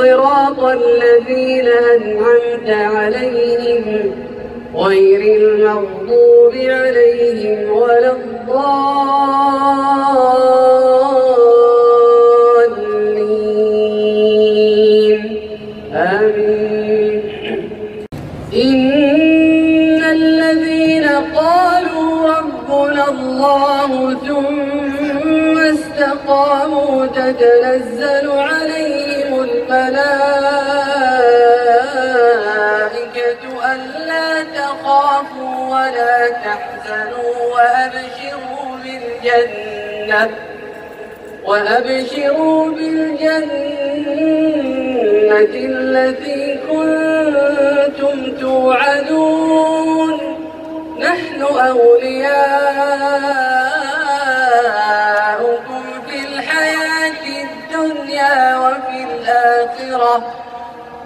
صراط الذين أنعمت عليهم غير المغضوب عليهم ولا الضالين. آمين. إن الذين قالوا ربنا الله ثم استقاموا تتنزل عليهم الملائكة ألا تخافوا ولا تحزنوا وأبشروا بالجنة وأبشروا بالجنة التي كنتم توعدون. نحن أولياؤكم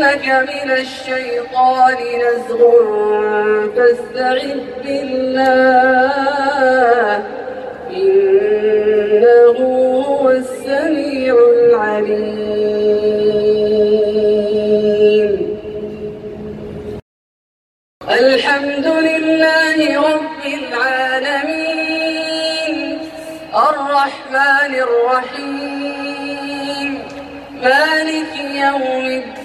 ينزغنك من الشيطان نزغ. فاستعذ بالله. إنه هو السميع العليم. الحمد لله رب العالمين. الرحمن الرحيم. مالك يوم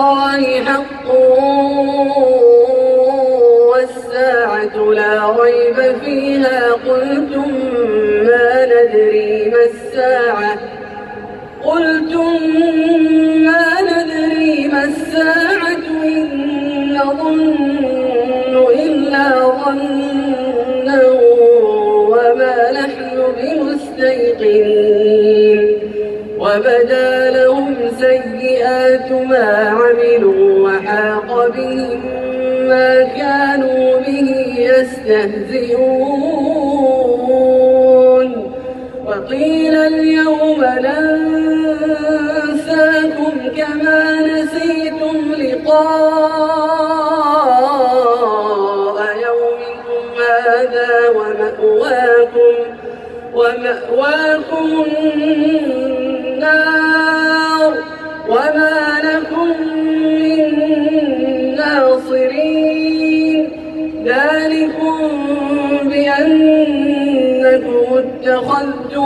الله حق والساعة لا ريب فيها. قلتم ما ندري ما الساعة. قلتم ما ندري ما الساعة. إن نظن إلا ظنا وما نحن بمستيقنين. وبدا لهم سيئات ما عملوا وحاق بهم ما كانوا به يستهزئون. وقيل اليوم ننساكم كما نسيتم لقاء يومكم هذا ومأواكم ومأواكم النار.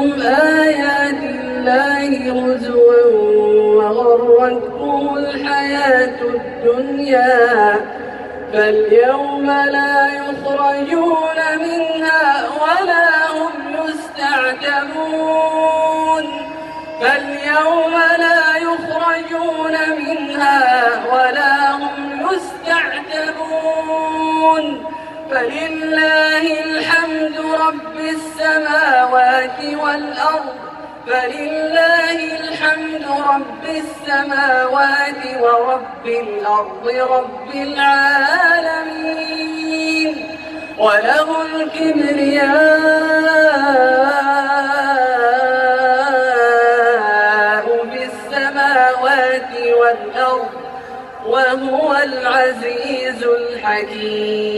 اتخذتم آيات الله هزوا وغرتكم الحياة الدنيا. فاليوم لا يخرجون منها ولا هم يستعتبون. فاليوم لا يخرجون منها ولا هم يستعتبون. فلله الحمد رب السماوات والأرض فلله الحمد رب السماوات ورب الأرض رب العالمين. وله الكبرياء في السماوات والأرض وهو العزيز الحكيم.